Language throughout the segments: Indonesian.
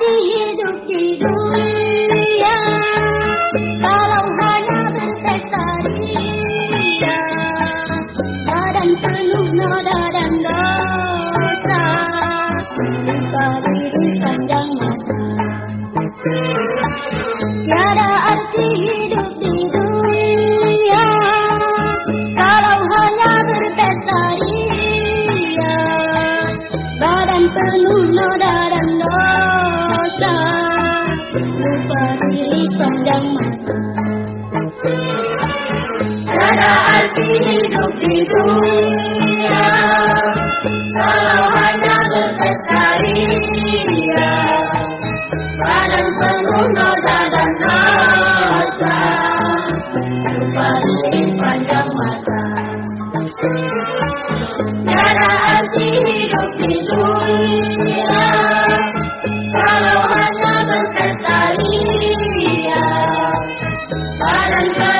berarti hidup di dunia Kalau hanya berpesta ria Badan penuh noda dan dosa Lupa diri panjang hidup di dunia Kalau hanya berpesta ria Badan penuh noda dan dosa Lupa diri sepanjang masa Tiada arti hidup di dunia Kalau hanya berpesta ria Badan penuh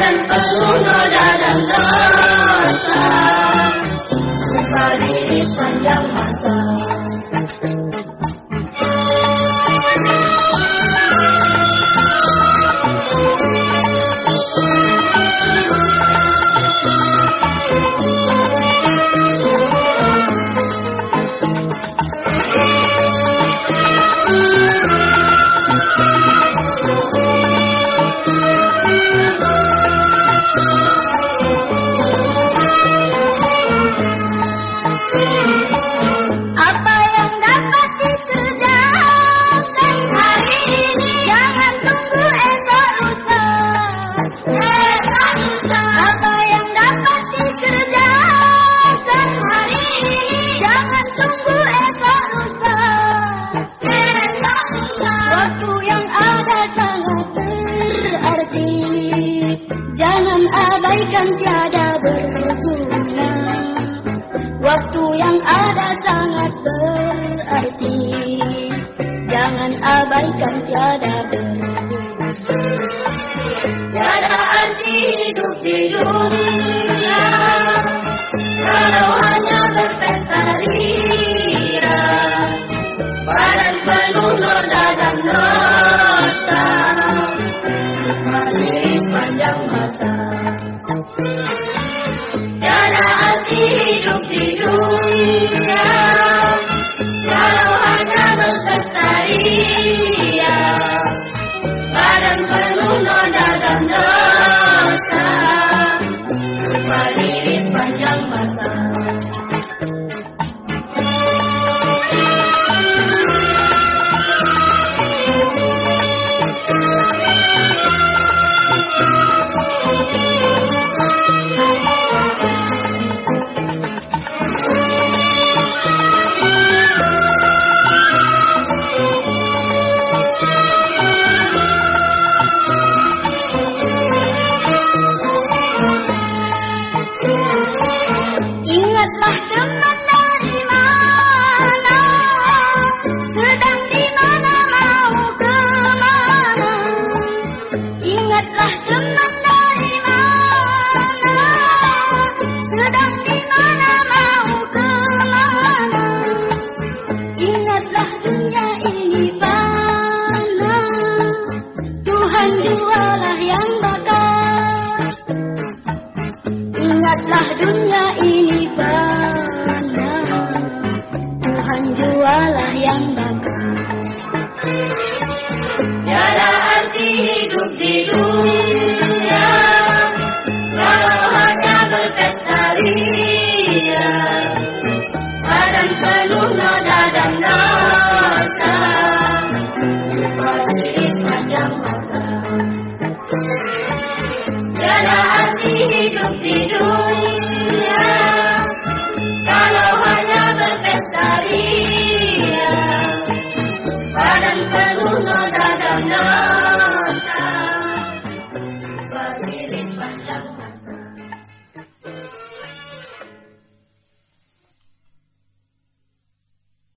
Badan penuh noda dan dosa diri sepanjang masa sangat berarti. Jangan abaikan tiada berguna Tiada arti hidup di dunia Kalau hanya lihatlah dunia ini fana Tuhan jualah yang bagus. Tiada arti hidup di dunia Kalau hanya berpesta ria. Badan penuh